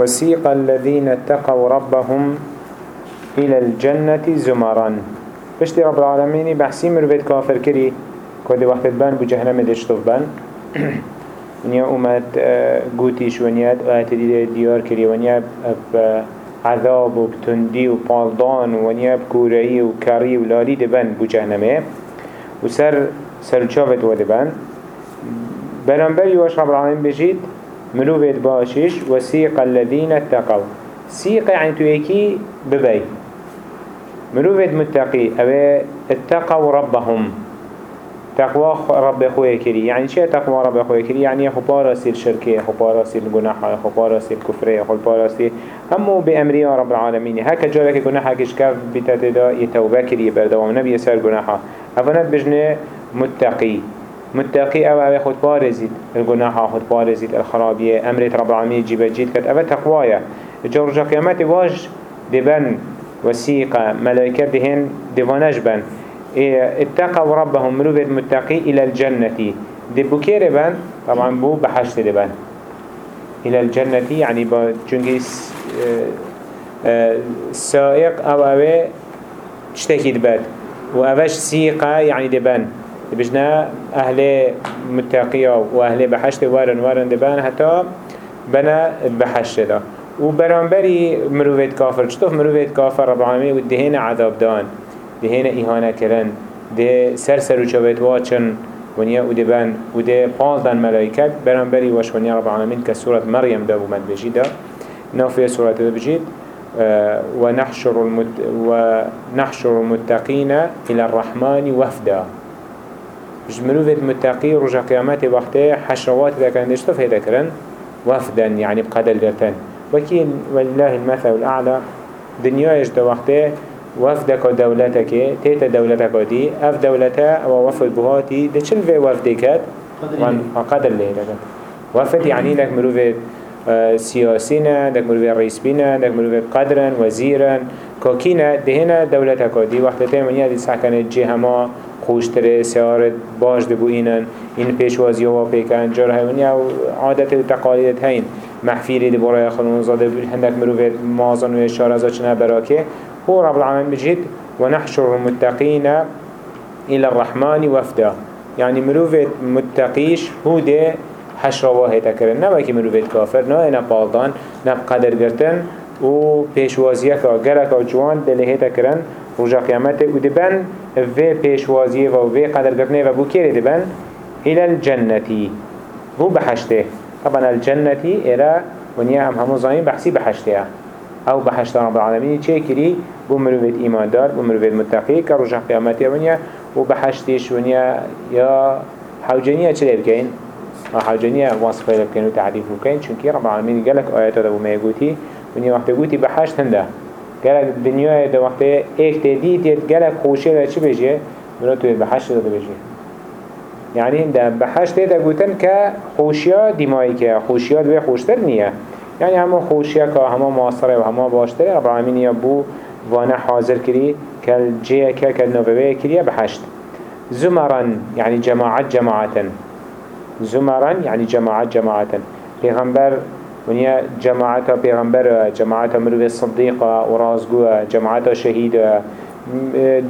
وسيق الذين اتقوا ربهم إلى الجنة زمرا. بشتي رب العالمين بحسي مروفيت كافر كري كودي وقت بان بجهنم دشتف بان ونیا اومد گوتیش ونیا آیت دیده دیار کری ونیا عذاب و بتندی و پالدان ونیا بکورهی و کری و لالی بو جهنمه. و سر سرچاوت و دبن برانبر يواش رب العالمين بجيت مروفت باشش وسيق الذين اتقوا. سيق يعني تو يكي ببي مروفت متقي أو اتقوا ربهم. تقوى رب خوي كري يعني شيء تقوى رب خوي كري يعني خبارة سير شركة خبارة سير جناحة خبارة سير كفرة خبارة سير همو بأمري رب العالمين هكا جالك جناحة كشكاف بتتدا يتوبة كري بردوام نبي يسار جناحة أفنات بجنة متقي متقي أو أو خود بارزيد الجناحة خود بارزيد الخرابية أمرت رب العالمين جيبه جيد كت أو تقوايا جا رجا قيامت واج دبن وسيقة ملائكة دهن دفانج بن. اتقوا ربهم مروفة متقي إلى الجنة دبو كير بن. طبعا بو بحشت دبن إلى الجنة يعني بجنجي سائق أو أو تشتكي دبن وأوش سيقة يعني دبن. بجنا أهل متقية وأهل بحشت وارن وارن دبان حتى بنا بحشت دا. وبرانبري مروفيت كافر. شتوف مروفيت كافر؟ رب العالمين ودهين عذاب دان. دهين إهانة كرن ده سر سر وشويت واتشن ونيا ودبان وده پانزدن ملايكات برانبري وش ونيا رب العالمين كسورة مريم دا ومد بجيدا نافية سورة دا بجيد. آه ونحشر, المت ونحشر المتقين إلى الرحمن وفدا. جمروفت متقي رجع قيامات وقته حشروات إذا كان يشتف هذا كرن وفدا يعني بقدر درتن وكي والله المثل الأعلى دنيا يجد وقته وفدك دولتك تيتا دولتك دي أف دولتا أو وفد بهاتي ده چل في وفدكت وان قدر ليه لكن. وفد يعني لك مروفت سياسينا دك مروفت رئيس بينا دك مروفت قدرا وزيرا. كوكينا دهنا دولتك دي وقتتين من يدي سحكن الجهما خوشتره سيارت باش دبو اینن این پیشوازی و پیکن جار هونی أو عادت و تقالیدت هین محفیری دی برای خلون زاده هندک مروفت مازن و اشاره ازا چنه براکه. هو رب العالمين بجد ونحشر المتقين إلى الرحمن وفدا. يعني مروفت متقيش هو ده حشر واحد تكرن نوكي مروفت كافر نو أنا بالدان نب قدر گرتن. و پیشوازیه که گرک و جوان دلهه تکرن رجا قیامت و دبن و پیشوازیه و و قدر گرتنه و بو کره دبن إلى الجنتی بو بحشته طبعا الجنتی ارا ونیا هم همو زاین بحثی بحشته أو بحشت رب العالمين چه كري بو مروفيت ايمان دار بو مروفيت متقي كرجع قيامتي ونيا و بحشتش ونيا يا حوجانية چه بكين حوجانية وصفة بكين و تعريف بكين چونكي رب العالمين قالك آيات دا بو ما يقوتي ونيا وقت قوتي بحشت هنده قالك الدنيا دا وقت ايك تديت قالك خوشي دا چه بيجي مراتو بحشت دا بيجي يعني ده بحشت دا قوتن كخوشيا دمائي كخوشيا دوي خوشتر نيه يعني همه خوشيه که همه معاصره و همه باشتره رب العالمين يبو وأنا حاضر كري كالجيه كا كالنوبوية كري بحشت زمرا يعني جماعة جماعة زمرا يعني جماعة جماعة پیغمبر ونیا جماعت پیغمبر جماعت مروی صدیقه و رازگوه جماعت شهیده.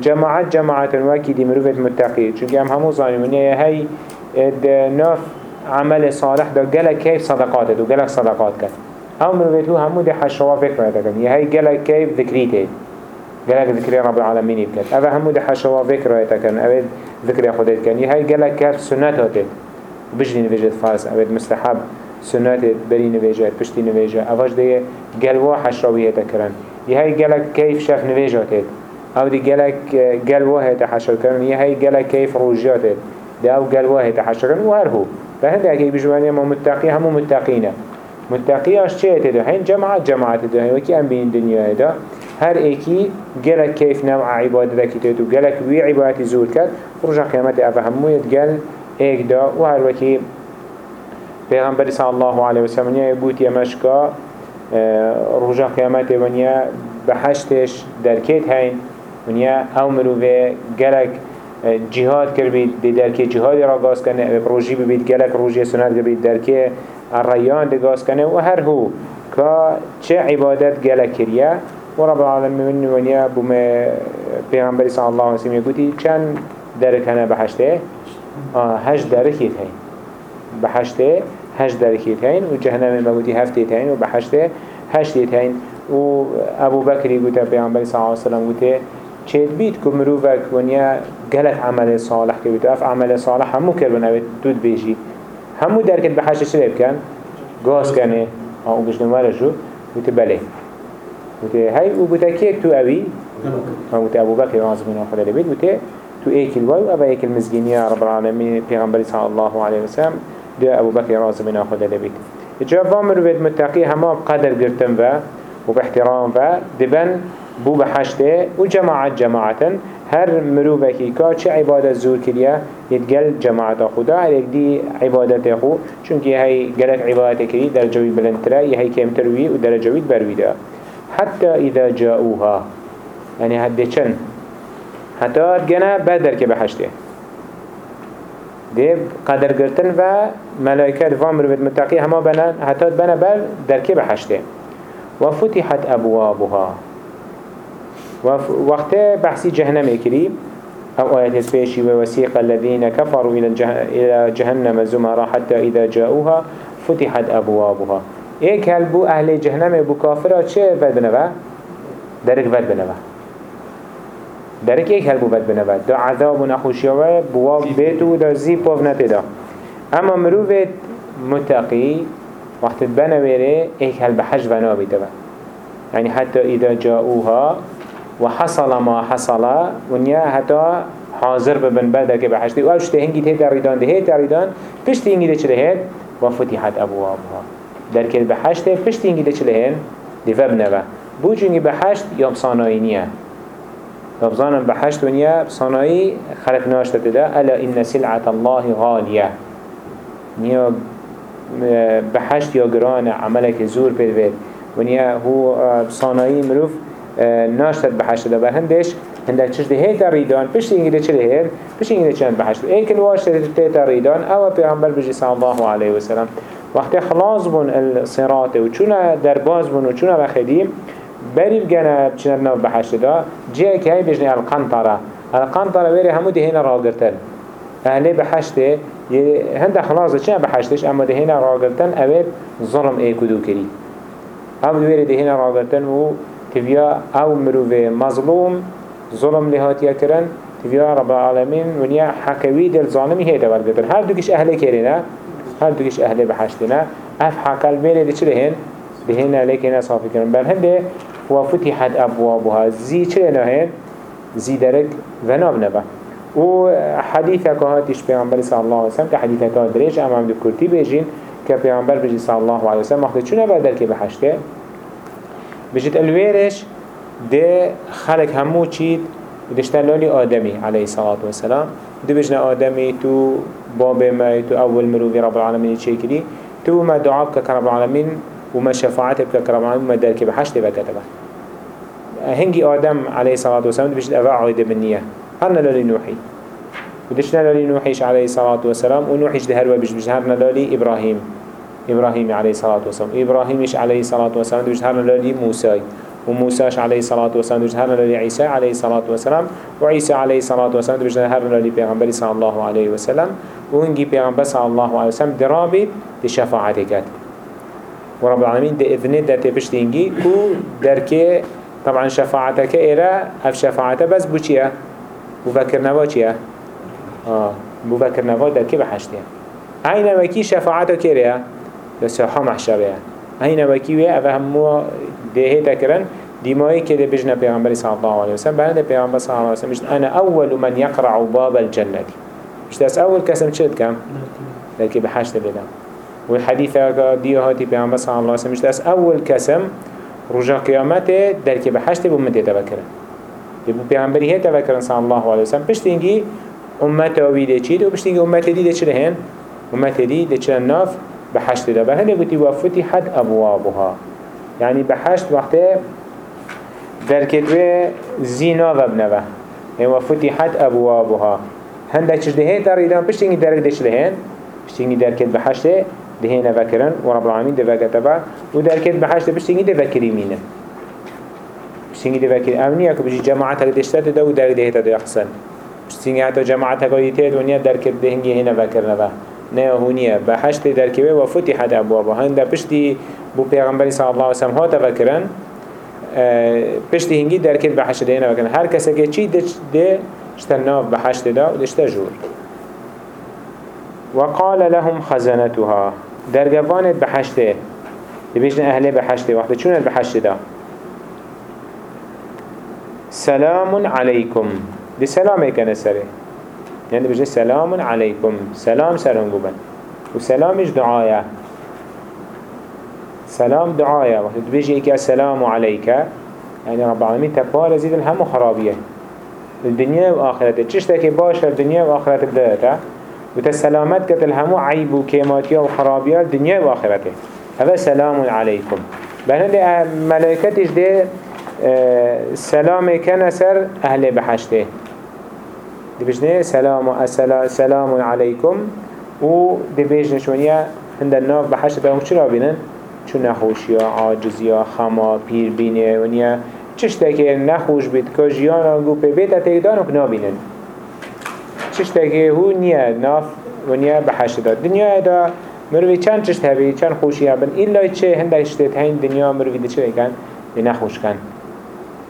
جماعت جماعت وکی دی مروفت متقی. چونکه هم همو زانی ونیا هی ناف عمل صالح دا گلک کیف صدقات دو گلک صدقات کرد هم مروفيت هو همو دي حشوا فكرة تكن يهي قلق كيف ذكريته قلق ذكري رب العالمين يبكت أفا همو دي حشوا فكرة تكن أبد ذكري خودت كن يهي قلق كيف سنته بجني نفجت فاس أبد مستحب. سنته بري نفجت بشتي نفجت أفاش دي قلوا حشوية تكرن يهي قلق كيف شاف نفجت أو دي قلق قلوا هيتا حشر كرن يهي قلق كيف روجات دي أو قلوا هيتا حشر كرن وهرهو فهذا كي بجواني ما متقي همو متقينه متقیاش چه تدو هین جماعت جماعت تدو هین وکی ام بین دنیا دا هر ایکی گلک کیف نوع عبادت کی تدو گلک وی عبادتی زور کرد. رجع قیامت اوه همویت گل ایک دا. و هر وکی پیغمبر صلی الله علیه وسلم یا بوت یا مشکا رجع قیامت ونیا بحشتش درکیت هین. ونیا أو مروه گلک جهاد کرد بید درکه جهادی را گاز کنه روژی ببید گلک روژی سنت بید درکه الريان دقاس کنه. و هر هو که چه عبادت گله کریه و رب العالمین ونیا بوم پیغمبری صلی الله علیه وسلم گوتی چند درک هنه بحشته هش درکی تین بحشته هش درکی تین و جهنم مگوتی هفته تین و بحشته هشت تین و ابو بکری گوته پیغمبری صلی الله علیه وسلم گوته چید بید که مروفک ونیا گلت عمل صالح که اف عمل صالح همو کربن اوید دود بیجی. همو درکت بحشته چه بکن؟ گاز کنه. أو بجنواره جو گوته بله. وته هاي وبتكيك تو أبي وته أبو بكر رازم من أخذ البيت وته تو ايك الواي وأبا ايك المزجينية رب العالمين پیغمبر صلى الله عليه وسلم. ده أبو بكر رازم من أخذ البيت جواب وامر بيت متقي هما بقدر قرتن و وباحترام و دبن بو بحشته وجماعة جماعة هر مروفكي كا چه عبادت زور كريا يتقل جماعة خدا هر دي عبادت خو. چونك هاي قلت عبادت كري در جوي بلندتره هاي كمتروي ودرجوي برويده حتى إذا جاءوها يعني هدي چن حتى جنا بدر كي بحشته. دي قدر قرتن و ملائكة وامر بالمتقي هما بنا حتى بنا بل در كي بحشته وفتحت أبوابها. وقت بحثي جهنم كريم أو آيات الفيشي ووسيق الذين كفروا إلى جهنم زمرا حتى إذا جاءوها فتحت أبوابها. ایک هل بو أهل جهنم بو کافره چه ود بنوه؟ درک ود بنوه درک ایک هل بو ود بنوه دا عذاب و نخوشیوه بواب بیتو دا زیب پاف نتیدا اما مروفت متقی وقت بنویره ایک هل بحج بنا بیتوه يعني حتى إذا جاءوها وحصل ما حصل ونيا حتى حاضر ببن بعد که بحشتی و اوشته هنگی تهت ریدان ده هت ریدان پشتی هنگی ده چه هت و فتحت ابوابها. در کل بحشت پشت اینگی ده چله هن دیفه بنوه. بو جنگی بحشت یا بصانایی نیه ببزانم بحشت ونیا بصانایی خلق ناشته ده الا ان سلعة الله غالية نیا بحشت یا گران عملك زور پید وید ونیا هو بصانایی مروف ناشتت بحشت ده برهندش هندك چش ده هيتا ريدان پشت اینگی ده چله هن پشت ده چند بحشت ایکل واش ده ريدان أو پیغمبر بجی صلی الله علیه وسلم وقتی خلاص بون الصراط و چونه در باز بون و بخدیم بری بگنه چنه نو بحشت دا جه که های بجنه القنطره القنطره ویره همو دهینا را گرتن اهلی بحشته هنده خلاص چنه بحشتش اما دهینا را گرتن اوید ظلم ای کدو کری أو ویره دهینا را گرتن و تبیا أو مروه مظلوم ظلم لهاتیا کرن تبیا رب العالمین ونیا حکوی دل ظالمی هیده ورگتن هر دوکش اهلی کرینه هر دوكش أهل بحشتنا أف حق البيل دي چلي هن بهن لكن صافي كرن بل هنده وفتحت أبوابها. زي چلي نهن زي درك وناب نبا و حديثة كهاتش پیغمبر صلى الله عليه وسلم كحديثة كهات دريش أما عمد كرتي بيجين كبيغمبر بجي صلى الله عليه وسلم. مخدد شو نبا دركي بحشته بجد الويرش ده خلق همو چيد دشتلالي آدمي عليه الصلاة والسلام دو بجنا آدمي تو باب ما تو أول مروفي رب العالمين تشيكري تو ما دعاء بك رب العالمين وما شفاعت بك رب العالمين وما دارك بحشت بكتبه هنجي آدم عليه الصلاة والسلام بجد أفا عايدة بالنية هرنا لولي نوحي ودشنا لولي نوحيش عليه الصلاة والسلام ونوحيش دهر وبج بجهرنا لولي إبراهيم إبراهيم عليه الصلاة والسلام إبراهيمش عليه الصلاة والسلام بجهرنا لولي موسى وموسى عليه الصلاة والسلام بجهرنا لولي عيسى عليه الصلاة والسلام وعيسى عليه الصلاة والسلام بجهرنا لولي بيغمبري صلى الله عليه وسلم ونجي بيغمبر صلى الله عليه وسلم درابي لشفاعتك ورب العالمين ده إذن ده تبشتينجي كو دركي طبعا شفاعتك إلى أف شفاعته بس بوشيه بفكر نوا چيه آه بفكر نوا دركي بحشتيه أين وكي شفاعته كيريا لسحا محشريه أين وكي وي أفا همو دهه تكرن ديماي كده بجنا بيغمبر صلى الله عليه وسلم. بعد بيغمبر صلى الله عليه وسلم أنا أول من يقرع باب الجنة مش تاس أول كسم شد كم لكن بحشت بدا والحديث دي هاتي بيغمبر صلى الله عليه وسلم مش تاس أول كسم رجا قيامته درك بحشت بمتى تبكرن يبقى بيغمبري هي تبكرن صلى الله عليه وسلم. بشتينجي أمته ويده چيد وبشتينجي أمته دي چلهن أمته دي چلن ناف بحشت ده بهنه قلتي وفتحت أبوابها يعني بحشت وقته دركتوه زينا وابنوه يعني وفتحت أبوابها هندك چش دهين تريدان پشت اینگی درک دش لهن بشتيني دركت بحشته دهينا فكرن ورب العالمين ده فكتبا ودركت بحشته بشتيني ده فكريمينه بشتيني ده فكر أمنية كبجي جماعتك دشتت ده ودرك ده هتا ده أحسن بشتيني حتى جماعتك قايته ونيا دركت دهنجي هنا فكرنا با نه هونية بحشت دركبه وفتحت أبوابه هنده بشتي بو پیغمبری صلی الله علیه و سلم ها تفکرن پشتی هنگی درکت به حشت دینا بکن هر کسی که چی ده اشتناف به حشت دا و دشتا جور. وقال لهم خزنتها. درگوانت به حشته بيجن أهله بحشته وقت شون بحشته دا. سلام عليكم دي سلام كان سره يعني بيجن سلام عليكم سلام سرهم قبن وسلامش دعايا سلام دعايا وقت بيجي إيكا السلام عليك يعني رب العالمين تبار زيد الهم خرابية الدنيا وآخرته تشتكي باشا الدنيا وآخرته بدأتا وتسلامت كت الهمو عيب وكيماتيا وخرابية الدنيا وآخرته هذا سلام عليكم. بهند ملائكتش دي آه سلام كان أهل بحشته. دي بجنه سلام سلام عليكم و دي بجنه شونيا هند الناف بحشته. هم چرا بينن چو نخوشی عاجزی خما پیر بینه ونیا. چشته که نخوش بید که جیان آنگو پی بیت تیدان و نابینن. چشته که هو نیا ناف ونیا بحشت داد. دنیا دا مروی چند چشت هبی چند خوشی هبن ایلا چه؟ هنده اشتت هین دنیا مروی ده چه کن ده نخوش کن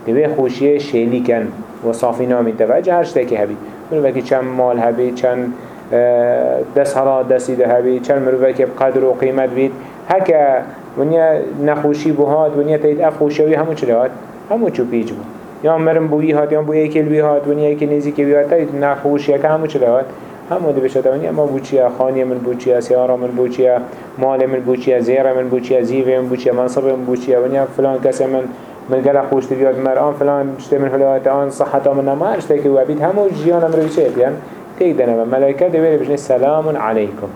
دوی خوشی شیلی کن و صافی نامی توجه هر که هبی مروی که چند مال هبی چند دست حالات دستی ده هبی چند مروی که قدر و قیمت بید هکا ونیا نخوشی بو هات ونیا تایید اف خوشوی همو چلی هات همو چو پیج بو یا مرم بوی هات یا بو ایکل بی هات ونیا ایک نیزی که بی هات تایید نخوشی که همو چلی هات همو دی بشتا ونیا ما بوچیا خانی من بوچیا سیارا من بوچیا مال من بوچیا زیرا من بوچیا زیوه من بوچیا منصب من بوچیا ونیا فلان کسی من من قال خوش تبيات مرآن فلان بشته من هلات آن صحة من ما اشته که وابید همو جیان أمر بچه بیان. تیک دنبا ملائکه دویره بجنه سلام علیکم.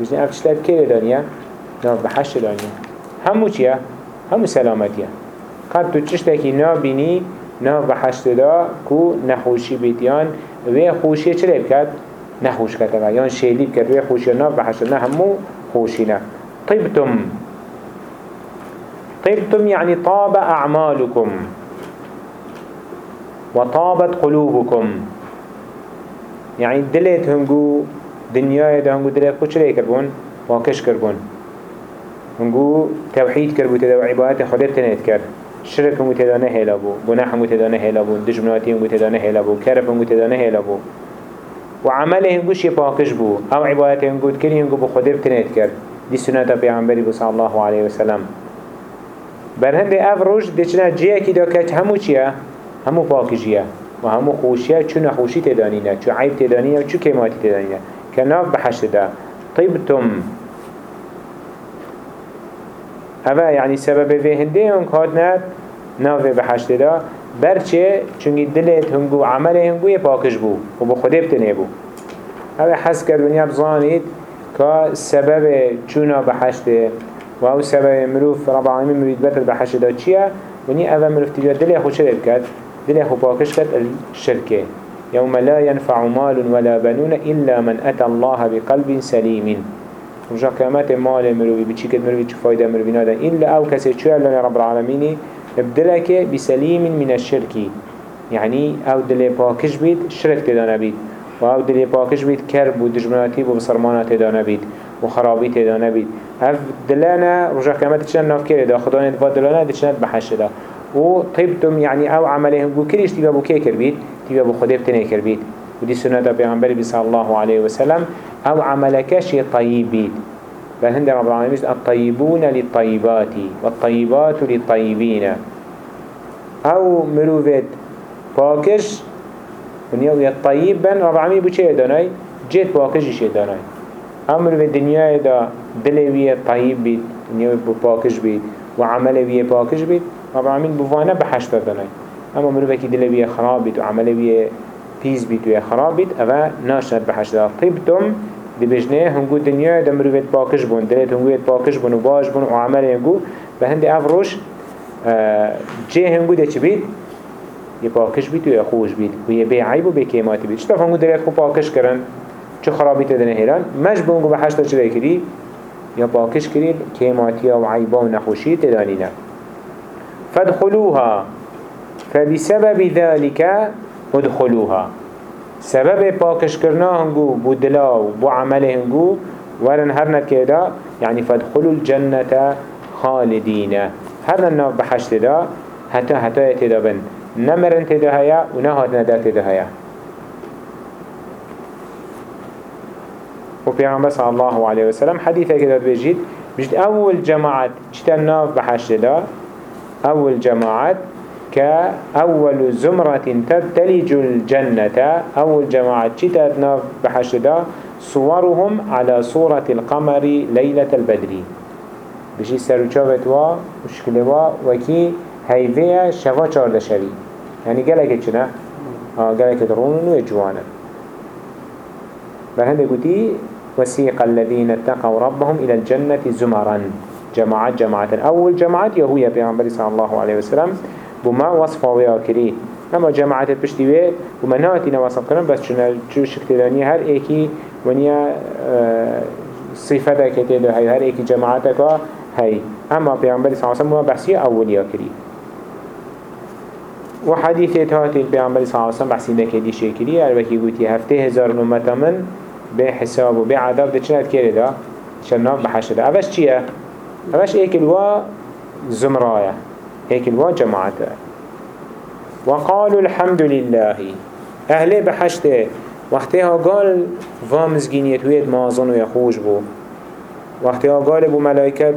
بجنه افشتت که دنیا ناف بحش دنیا همو چیه؟ همو سلامتیه قد تو چشتکی نابینی ناف بحشت دا کو نخوشی بیتیان و خوشی چلی بکد؟ نخوش کتبه یان شیلی بکد و خوشی ناف بحشت نه همو خوشی نه طبتم. طبتم يعني طاب أعمالكم وطابت قلوبكم يعني دلت هنگو دنيا ده هنگو دلت خوش ليه كربون واكش كربون هنگو توحید کرد بوده و عبادت خدا تنید کرد. شرک هم تدانه هلا بو گناه هم تدانه هلا بو دجمناتی هم تدانه هلا بو کرب هم تدانه هلا بو. و عمل هنگو شی پاکش بو او عبادت هنگو تکری هنگو بو خدا تنید کرد. دی سنت پیغمبری بو صلی الله علیه وسلم. برهند اف روش دچنا جیه کی دا همو چیه همو پاکشیه و همو خوشیه چون خوشی تدانینه چون عیب تدانینه و چون کماتی تدانینه کناف طيبتم هوا يعني سبب في هنده هنگ هاتنا ناوه بحشت دا برچه چونگی دلت هنگو عمل هنگو یه پاکش بو و بو خوده بتنه بو. هوا حس کرد ونیا بزانید که سبب چونا بحشته و أو سبب مروف رب العالمین مرید بتر بحشت دا چیه؟ ونیا اول مروف تبید دل خود شده بکد دل خود پاکش کد الشرکه يوم لا ينفع مال ولا بنون إلا من أتى الله بقلب سليم رجا قیامت مال مروی بچی کد مروی چه فایده مروی ناده. إلا أو کسی چوه لنا رب العالمين ابدلك بسليم من الشرك يعني أو دل باكش بيت شرك تدانا بيت و أو دل باكش بيت كرب و دجمناتي و بصرمانات تدانا بيت و خرابي تدانا بيت هف دلنا رجا قیامت چند ناف دا خدا ندفا دلنا دي چند بحش دا. و طيبتم يعني أو عملهم بو كريش تبا بو كي كر بيت تبا بو خده بتنه كر بيت ودي سنة پیغمبر صلى الله عليه وسلم أو عملكش طيب بيت بل هند رب العالمين الطيبون للطيبات والطيبات للطيبين أو مروفت باكش ونيا ويا الطيب بن رب العالمين بو چه جيت باكش شه داناي أمر في الدنيا دا دلي ويا طيب بيت ونيا بو باكش بيت وعمل ويا باكش بيت رب العالمين بوانا بحشت داناي أما مروفك دلي ويا خراب بيت وعمل ويا پیز بیت و خراب بیت اوه ناشد به حشد طیبتم دی بجنه هنگو دنیا دا مروفت پاکش بون. دلیت هنگویت پاکش بون و باش بون و عمل هنگو به هنده اف روش جه هنگو ده چی بیت؟ یه پاکش بیت و یه خوش بیت. و یه بی عیب و بی کیماتی بیت. شتاف هنگو دلیت خو پاکش کرن چه خرابی تدنه هیران مش بونگو به حشتا چه کری یا باکش کری کیماتیا و عیبا و نخوشی تدانینا فادخلوها فبسبب ذلك ادخلوها سبب باكش كرنا هنگو بو دلا و بو عمل هنگو ورن هر كده يعني فادخلوا الجنة خالدين هر الناف بحشت دا حتى حتى يتدا بن. نمرن تدا هيا و نهات ندر تدا هيا و پیغمبر صلى الله عليه وسلم حديثة كده بيجيد بجد أول جماعة چتا الناف بحشت دا؟ أول جماعة كأول زمرة تلج الجنة أول جماعة چتا بحشت دا صورهم على صورة القمر ليلة البدر. بشي سروچاوت وا وشكلوا وكي هيفيا شفا چارده يعني قالك چنا آه قالك درون ويجوانا بل قلتي وسيق الذين اتقوا ربهم إلى الجنة زمرا. جماعات جماعات أول جماعات يهوية بيغمبر صلى الله عليه وسلم. بما وصفه وياكري اما جماعات بشتوي وما ناتي نوصف كرن بس شو شكتلاني هر ايكي ونيا آه صفته كتير هاي هر ايكي جماعتك هاي اما بيغمبر صلى الله عليه وسلم بحثي أول ياكري وحديثة هاتي بيغمبر صلى الله عليه وسلم بحثي نكدي شكري الوكي قوتي هفته هزار نمتا من بحساب وبعذاب ده چنات كيري ده شناف بحشد اوش چيه؟ اوش ايك الوا زمرايا ايك الوا جماعته وقالوا الحمد لله. أهلي بحشته وقتها قال وامزگینیت وید مازن و بو. وقتها قال ابو ملائكة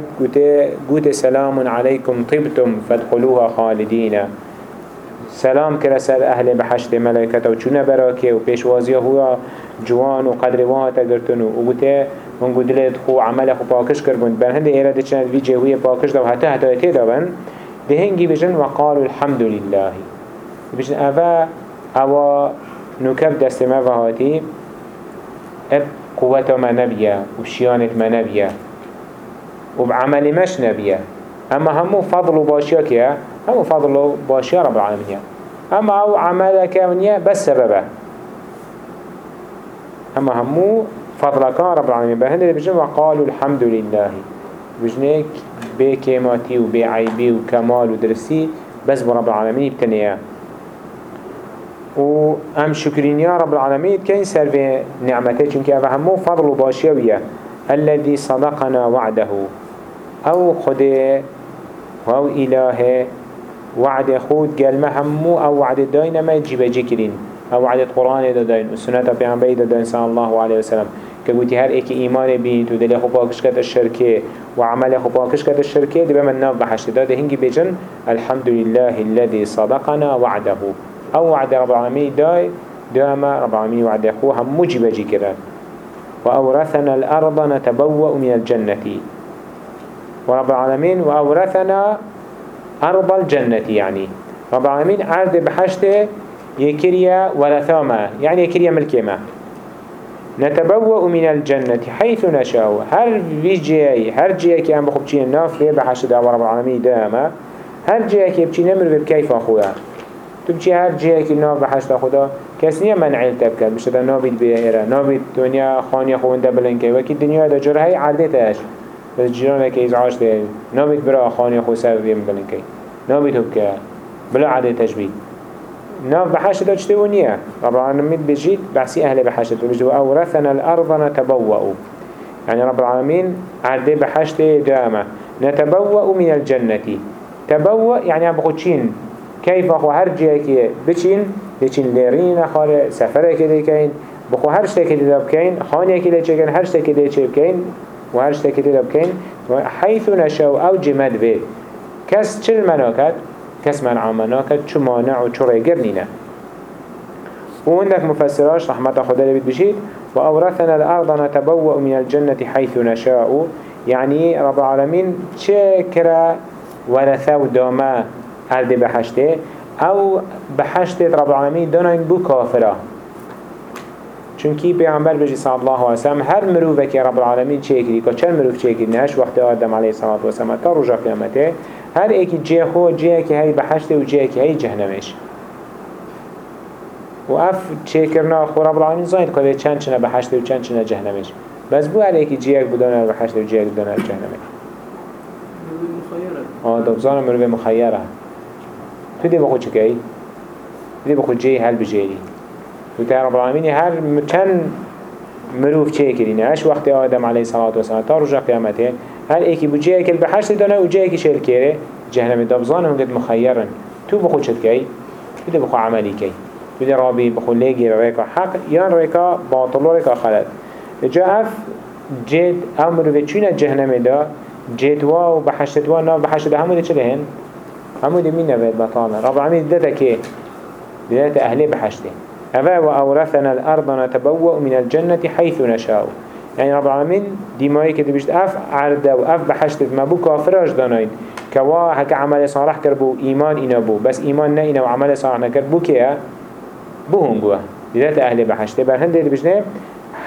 قوت سلام عليكم طبتم فادخلوها خالدين سلام کرا سر أهل بحشت ملائكة و چونه براكه و جوان و قدر واه تگرتن و بوته من دلت خو عمل خو پاکش کربند. بر هنده ایراد چند وی جهوی پاکش دو حتی ایتی دابن ده هنگی بجن وقالوا الحمد لله. بجن اوه اوه نکب دست ما وهاتی اب قوت ما نبیه و شیانت ما نبیه و بعمل مش نبیه. اما همو فضل و باشیا که همو فضل و باشیا رب العالمين اما أو عملك ونيا بس سببه. اما همو فضلك رب العالمين بهند بجن وقالوا الحمد لله. بجنك بكيماتي وبعيبي وكمال ودرسي بس برب العالمين بتنيا و ام شكرين يا رب العالمين كين سر في نعمته چونك اوه همو فضل وباشيوية الذي صدقنا وعده. أو خده أو إله وعد خود قال ما همو أو وعد داين ما يجيب جكرين أو وعد القرآن دا داين وسنة پیغمبر دا داين صلى الله عليه وسلم. كقولتي هر ايك ايمان بيت ودل خو باكش كت الشركة وعمل خو باكش كت الشركة دي بمن ناف بحشت دا هنجي بجن الحمد لله الذي صدقنا وعده. أو وعد رب العالمين داي داما رب العالمين وعد خو هم مجيب جكرا وأورثنا الأرض نتبوأ من الجنة. ورب العالمين وأورثنا أرض الجنة يعني رب العالمين عرض بحشته يكريا ورثاما يعني يكريا ملكيما نتبوأ من الجنة حيث نشاء. هر جيي هر جيي كي أم بخبشين الناف ليه بحشت رب العالمين؟ داما هر جيي كي بچي نمر بكيف أخويا؟ تبچي هر جيي كي ناف بحشت خدا كس نيا منعيل تبكر مش دا نابد بيئرا نابد دنيا خانيا خوين دبلنكي وكي الدنيا دا جرهي عردتش بس جيرانك إزعاج ده نابد برا خانيا خو بيم بلنكي نابد هبكا بلا عردتش بيد ناف بحشت دا چتونيا رب العالمين بجيت بحسي أهل بحشت بجدو أورثنا الأرض نتبوأ. يعني رب العالمين عرده بحشت دامة نتبوأ من الجنة. تبوأ يعني بخوشين كيف أخو هر جيكي بچين؟ بچين ليرين خال سفرك ديكين. بخو هر شتك دي بكين خانيك دي چكين هر شتك دي چكين وهر شتك دي بكين حيث نشو أو جمد بيت كس چل مناكت؟ كس منع مناكت چو مانع و چو ريگر نينه وعندك مفسراش رحمة خدا لبيت بشيد وأورثنا الأرض نتبوأ من الجنة حيث نشاء. يعني رب العالمين شكرا ورثا وداما أرد بحشته أو بحشته رب العالمين دونين بو كافرة چونکی پیامبر بجی صلی الله علیه و سلم هر مروفه که رب العالمین چه کری که چند مروف چه کری نش وقت آدم علیه الصلاة و سلم تا رجا قیامته هر ایکی جه خو جه که هی بحشت و جه که هی جهنمش. و اف چه کرنا خو رب العالمین زاید که چند چنه بحشت و چند چنه جهنمش. بس بو علیه که جیگ بدانه بحشت و جیگ بدانه جهنمش. آه دبزانه مروه مخیره. تو دی بخود چکایی؟ تو دی بخود جی هل بجیری و تا رب العالمین هر چند مروف چه کرینه اش وقت آدم علیه صلاة و سلام تا رجا قیامته هر ایکی بو جیه کل بحشت دانه و جیه که شیل کره جهنم دبزانه هم قد مخیرن. تو بخود چکایی؟ تو دی بخود عملی کی؟ بده رابي بخول ليجي ريكا حق يان ريكا باطل ريكا خلد جا اف جيت أمر في چونا جهنم دا جيت وا و بحشت وا نا بحشت همو ده چله هن همو ده مين نبيت بطانا رب العالمين دتا كي دتا أهلي بحشته أفا وأورثنا الأرض نتبوأ من الجنة حيث نشاء. يعني رب العالمين ديماي كده بيشت أف عرده وأف بحشت ما بو كافراج داناين. كوا هكا عمل صالح كربو إيمان إنا بو. بس إيمان نا إنا وعمل صالح نكربو كيه بوهم جوا لذات أهل بحشته بر هنده بجنه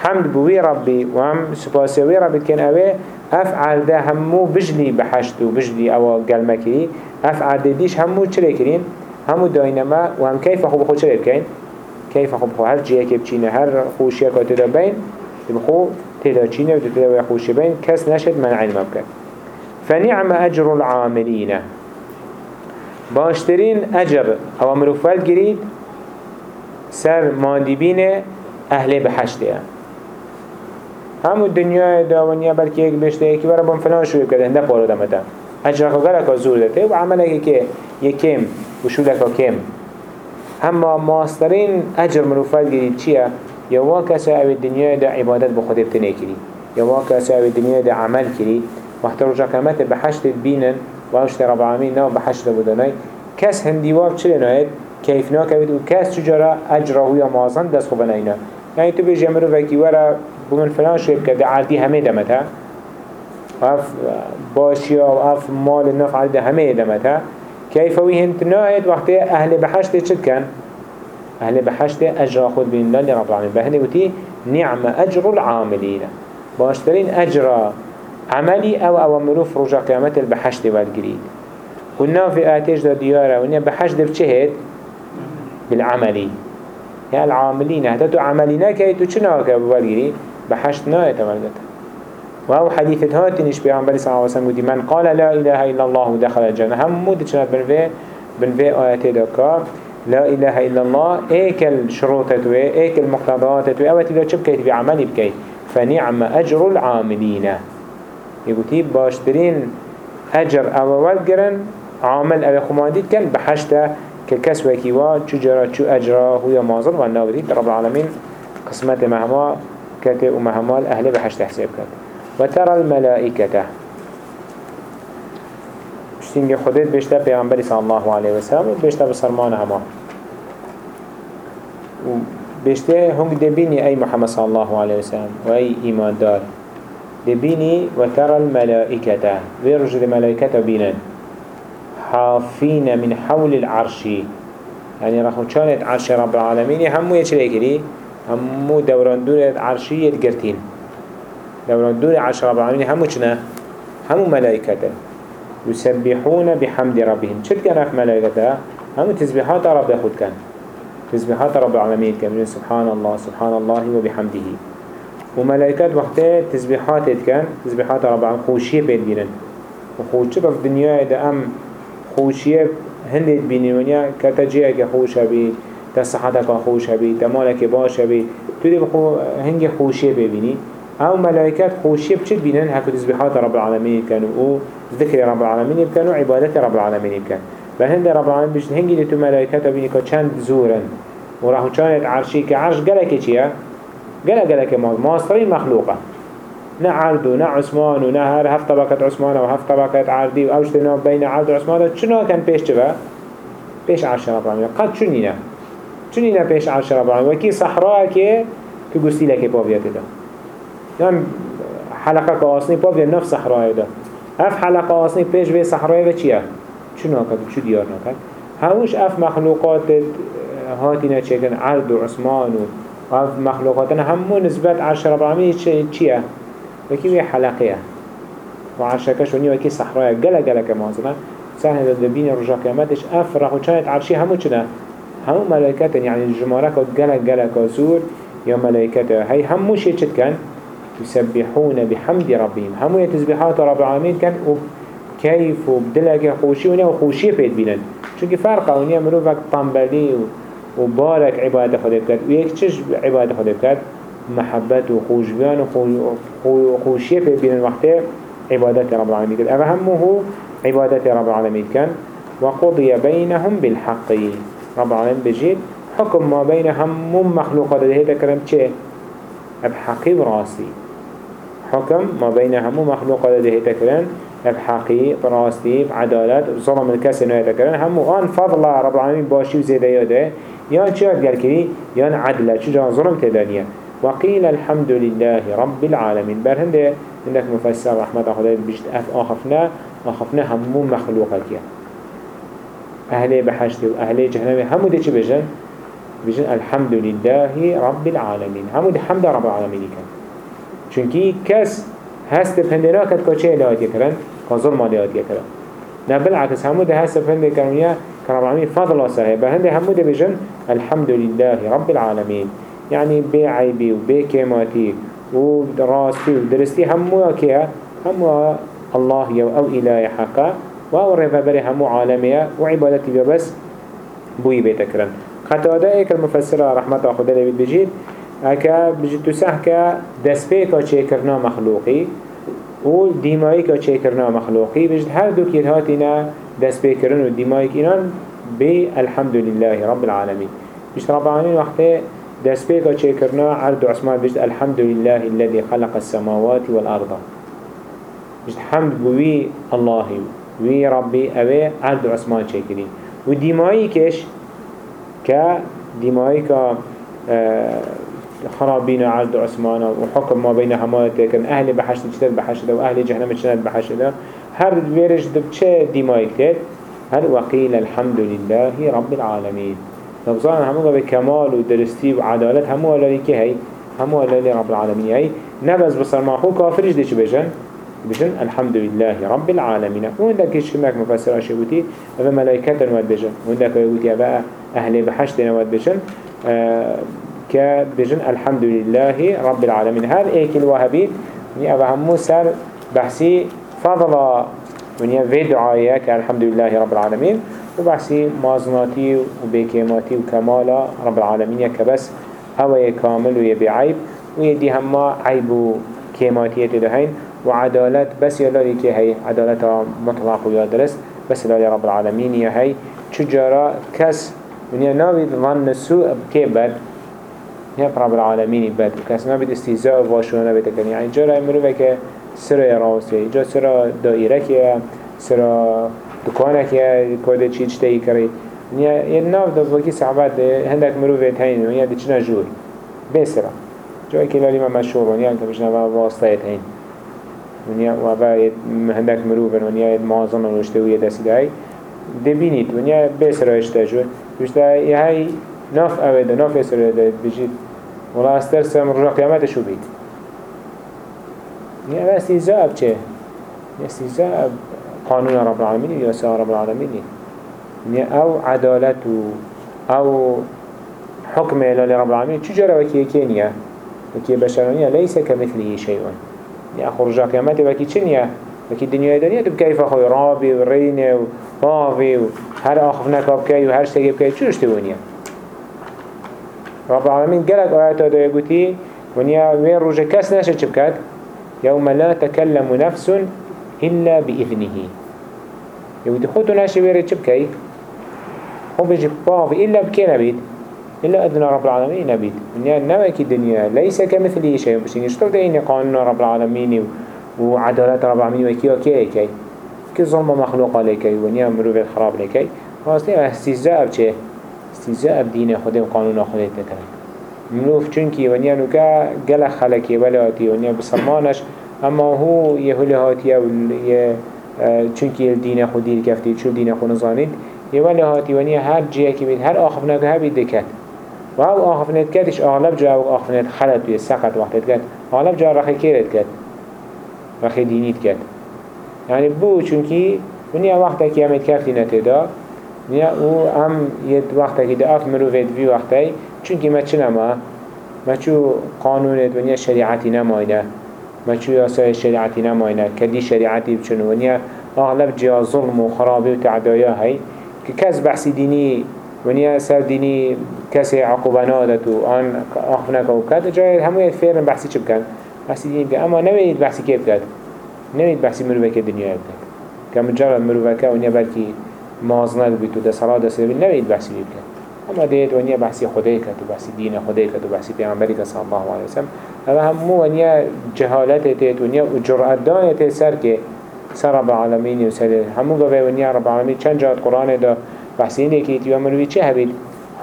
حمد بوي ربي وهم سباسيوي ربي كان أوي. أفعل ده همو بجلي بحشت وبجلي أو قلمكي أفعل ده ديش همو چلي كرين؟ همو داينما وهم كيف أخو بخو چلي بكين؟ كيف أخو بخو هر جيه كبچينه هر خوشيه كاتدا بين بخو تدا چينه و تدا خوشي بين كس نشد من علم بكت فنعم أجر العاملين باشترين أجر أو مروفال جريد سر ماندی بینه اهل بحشته همو دنیا داونیا بلکه یک بشته یکی برای بام فلان شوی کرده هنده پارو دمتا اجرا که زور داته و عمله که یکم و شولکا کم. اما ماسترین اجر مروفت گیرید چیه؟ یا وا أو دنیا دا عبادت بخود ابتنه کری یا وا أو دنیا دا عمل کری. وقت رجا کمت بحشت بینن و اوشت رب العالمین نو بحشت بودنای کس هندیواب چلی ناید كيف ناكويد وكاس چجارا أجره يا مازن دست خوبنا اینا يعني تو بيجي مرو وكي ورا بمن فلان شويب كده عادي همه دمتها اف باشيا و اف مال النف عادي همه دمتها كيف ويهن تناهد وقت أهل بحشت كان؟ أهل بحشت أجر خود بين الله رب العالمين. بهنه وتي نعم أجر العاملين. باشترين أجر عملي أو أو مروف رجع قيامت البحشت والجريد والناف آتيش دا ديارة ونيا بحشت بچهد؟ بالعملي. يا العاملين هذا تو عملي كي تو چنا كي ببالغيري بحشت نايت ملغتا وهو حديث هاتنش بيعنبالي صلى الله عليه وسلم من قال لا إله إلا الله دخل الجنة. هم مود چنا بنفي بنفي آياتي دكا لا إله إلا الله ايك الشروط توي ايك المقتضات توي اواتي لا چب كيت بعملي بكي فنعم أجر العاملين يقول باشترين أجر أو والقرن عامل أو خماديد كان بحشته ككس وكيوا چو جرا چو أجرا هو مازن والناوريد رب العالمين قسمت مهما كتئ ومهمال أهل بحشت حساب كت وترى الملائكة. بشتنجي خدت بشتا پیغمبری صلى الله عليه وسلم بشتا بسرمان هما بشتا هنگ دبيني أي محمد صلى الله عليه وسلم وأي إيمان دار دبيني وترى الملائكة ويرجد الملائكة بينا حافين من حول العرش. يعني رخو كانت عرش رب العالمين همو يشري كري همو دوران دور عرشي يتقرتين دوران دور عرش رب العالمين همو چنا همو ملائكة يسبحون بحمد ربهم. شد كان في ملائكة همو تسبيحات رب يخد كان تسبيحات رب العالمين كان سبحان الله سبحان الله وبحمده وملائكات وقتها تسبيحات كان تسبيحات رب العالمين خوشية بين بينن وخوشية في الدنيا ده أم خوشیه هندید بینی ونیا که خوش بید تا صحتك خوش بید تا مالك باش بید تو بخو هنگ خوشیه ببینی. أو ملائكات خوشیه بچید بینن هكو تسبيحات رب العالمين كانوا أو ذكر رب العالمين كانوا عبادت رب العالمين كان بل هند رب العالمين بجد هنگی دی تو ملائكات که چند زورن. و راهو چانت عرشی که عرش گلکه چیه؟ گلک گلک ماسترین مخلوقه. نه عرض و نه عثمان هر هفت طبقة عثمان و هفت طبقة عرضی و اوشت نام بین عرض و عثمان. چنا کن پیش چه پیش عرش رب العالمین. قد چونی نه چونی پیش عرش رب العالمین. وکی صحرا که که گستی لکه پاویت ده نام حلقه که آسنی پاویت نف صحرای ده اف حلقه آسنی پیش به صحرای و چیه؟ چنا کد چو دیار نکد هموش اف مخلوقات هاتی نچه عرض و عثمان و اف مخلوقاتنا همون نسبت عرش رب العالمین چیه؟ وكي وي حلقية وعرشكش وني وكي صحراء جلا جلا كمازنا سهل دبين رجع كماتش أفرح وشانت عرشي همو چنا همو ملائكة يعني الجمارك قلق قلق زور يا ملائكة هاي همو شيء كان يسبحون بحمد ربهم. همو يتسبحات رب العالمين كان كيف وبدلك خوشي ونيا وخوشي بيت بينن چونك فرقه ونيا مروفك طنبلي وبارك عبادة خده بكات ويك چش عبادة خده بكات محبت وخوشبيان وخوشي بيت بينن وقته عبادة رب العالمين كان أما همه عبادة رب العالمين كان وقضي بينهم بالحق. رب العالمين بجيد حكم ما بينهم مخلوقات. ده كرم چه؟ بحقي وراسي حكم ما بينهم مخلوقات ده تكرن بحقي براسي بعدالة ظلم الكسر نوع تكرن. هم آن فضل رب العالمين باشي وزيده ياده. يان چه قال كري يان عدله چه ظلم تدانيه وقيل الحمد لله رب العالمين برهنده عندك مفسر رحمة الله بجد أف آخفنا آخفنا همو مخلوقك أهلي بحشت وأهلي جهنم همو دي چه بجن؟ بجن الحمد لله رب العالمين همو دي حمد رب العالمين كان چونكي كس هست بهندنا كد كوچه الهات يكرن كظلم الهات يكرن نه بالعكس همو ده هست بهند كرمية كرب العالمين فضل سره بهند همو ده بجن الحمد لله رب العالمين يعني بعيبي وبكماتي ودراستي ودرستي همو كيا همو الله يو أو إله حقا وأو رفبري همو عالمية وعبادتي بس بوي بيتكرن قطاده ايك المفسره رحمة خدا لبيت بجيد اكا بجد تسح كا دسبيكا چه کرنا مخلوقي و ديمائي كا چه کرنا مخلوقي بجد هر دو كيت هاتنا دسبيكرن و ديمائي كينان بالحمد لله رب العالمين بجد رب العالمين وقته دسبيكا چه کرنا عرض عثمان بجد الحمد لله الذي خلق السماوات والأرض. بجد حمد بوي الله وي ربي اوه عرض عثمان چه و ديمائي كش كا ديمائي كا آه خرابين عرض عثمان وحكم ما بين همات كان أهل بحشت جتد بحشت وأهل جهنم جتد بحشت هر ويرج دبچه ديماي كتد هل وقيل الحمد لله رب العالمين. نبزان همو بكمال ودرستي وعدالت همو للي كي هي؟ همو للي رب العالمين. هي نبز بصر ماخو كافرش ديش بجن؟ بجن الحمد لله رب العالمين. وعندك كمك مفسر اشيوتي هذا ملائكة نواد بجن. وعندك يقولي أهل بحشت نواد بجن. آه كبجن الحمد لله رب العالمين. هل ايك الوهبيت ني أبا همو سر بحسي فضل. ونيا في دعاية الحمد لله رب العالمين. وبحسي مازناتي وبكيماتي وكمالا رب العالمين. كبس هو كامل ويبي عيب ويدي هما عيب كيماتية تدهين وعدالت بس يلا كي هي عدالة مطلق ويادرس بس يلا رب العالمين يا هي تجارة كس ونيا ناوي ظن السوء كيبر هي رب العالمين بد. وكاس بد استهزاء واشونا بتكن يعني جرا امرو که سر راسي جا سر دائره که سر دکانه که کد چی چتی کری. یه ناف وکی صحبت هندک مرو بيت هين ونيا دچنا جور بسرا جایی که لالی ما مشهور ونيا که بشنا واسطه هين ونيا و بعد هندک مرو بن ونيا مازن ونشتوی دست دای. دبینید. ونيا بسرا اشتاجور بشتا یه های ناف اوه ناف سر بجید. ولا استرسم رجع قيامته شو بيت؟ يعني استهزاء بچه استهزاء قانون رب العالمين يا سا رب العالمين. يعني أو عدالته أو حكم إلى رب العالمين. چو جرى وكي كينيا؟ وكي بشرانية ليس كمثله شيء. يعني أخو رجع قيامته وكي چنيا وكي الدنيا دنيا تب كيف أخوي؟ رابي وريني وطافي وهر آخفنا بكي وهر شتاقي بكي چو اشتوانيا رب العالمين قالك آيات هذا يقولي ونيا وين روجة كاس ناشا چبكات يوم لا تكلم نفس إلا بإذنه. يقولي خودو ناشا ويري چبكي هو بيجي بافي إلا بكي نبيد إلا أذن رب العالمين نبيد ونيا نوكي الدنيا ليس كمثله شيء. بس يشتغل إني قانون رب العالمين وعدالة رب العالمين وكي وكي كي كي ظلم مخلوق عليكي ونيا مروف الخراب لكي خلاص سیجا اب دین خود و قانون خدا تکرن منوف چونکی یعنی ونیا نکا گل خلکی ولاتی ونیا یعنی بسمانش اما هو یه هلهاتی و چونکی دین خودی کفتی چون دین خود نزانید یه ولاتی ونیا یعنی هر جایی که بید هر آخف نکه بید دکت و او آخف نکتش اغلب جا و آخف نت خلط توی سقط وقت دکت اغلب جا رخی کرد کت. رخی دینیت کت. یعنی بو چونکی ونیا وقتی که همید کفتی نتدا نیا أو ام یه وقتا که ده اف مروفید وی وقتای چونکه ما چه نما ما چو قانون دنیا شریعتی نماینه ما چو یاسای شریعتی نماینه کدی شریعتی بچنو ونیا اغلب جا ظلم و خرابی و تعدایا هی که کس بحثی دینی ونیا سر دینی کسی عقوبه نادت و آن آخفنک و کد جای همه فیرن بحثی چه بکن بحثی دینی بکن اما نوید بحثی که بکن نوید بحثی مروفه دنیا بکن که مجرد مروفه که ونیا بلکی مازنگ بید و ده صلاة ده سبیل نوید بحثی بکن أما ديت ونيا بحثي خدای کد و بحثی دین خدای کد و بحثی پیامبری کد صلی الله علیه وسلم. هذا همو ونيا جهالت تيت ونيا جرأت دان تيت سر که سر رب العالمين وسر همو قبل ونيا رب العالمين. چند جهات قرآن دا بحثی اینه که تیو منوی چه هبید؟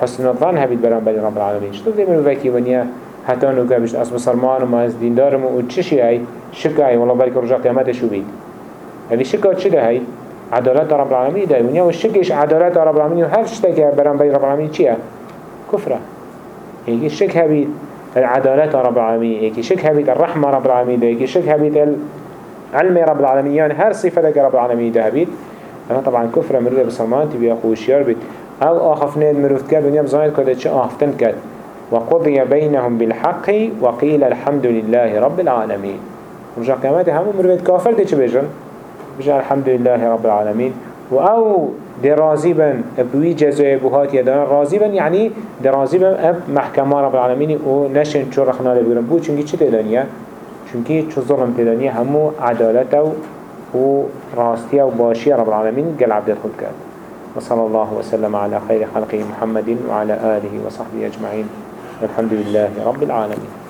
حسن الظن هبید برام بلی رب العالمين شتو دی منوی که ونيا حتی نو که بشت از مسلمان و از دیندارم و چشی های شکای والله بلک رجا قیامت شو بید. هذه شکا چه ده هی عدالت رب العالمين ده ونیا و شکش عدالت رب العالمين و شتا که برام بلی رب العالمين چیه؟ كفرة هيك شك هبيت العدالة رب العالمين هيك شك هبيت الرحمة رب العالمين هيك شك هبيت العلم رب العالمين يعني هر صفة لك رب العالمين ده هبيت أنا طبعا كفرة مرده بسلمان تبي أخوشيار بيت أو آخفنين مروفت كاد ونيا بزايد كده چه آخفتن كاد وقضي بينهم بالحق وقيل الحمد لله رب العالمين رجع قيامته هم مروفت كافر دي چه بيجن بيجن الحمد لله رب العالمين وأو درازيبا بوي جزاء بهات يدان رازيبا يعني درازيبا اب محكمة رب العالمين ونشن شو رخنا لبقرن بو چونكي چه تدانيا چونكي چو ظلم تدانيا همو عدالته و راستيا و باشيا رب العالمين قل عبد الخد كان وصلى الله وسلم على خير خلقه محمد وعلى آله وصحبه أجمعين والحمد لله رب العالمين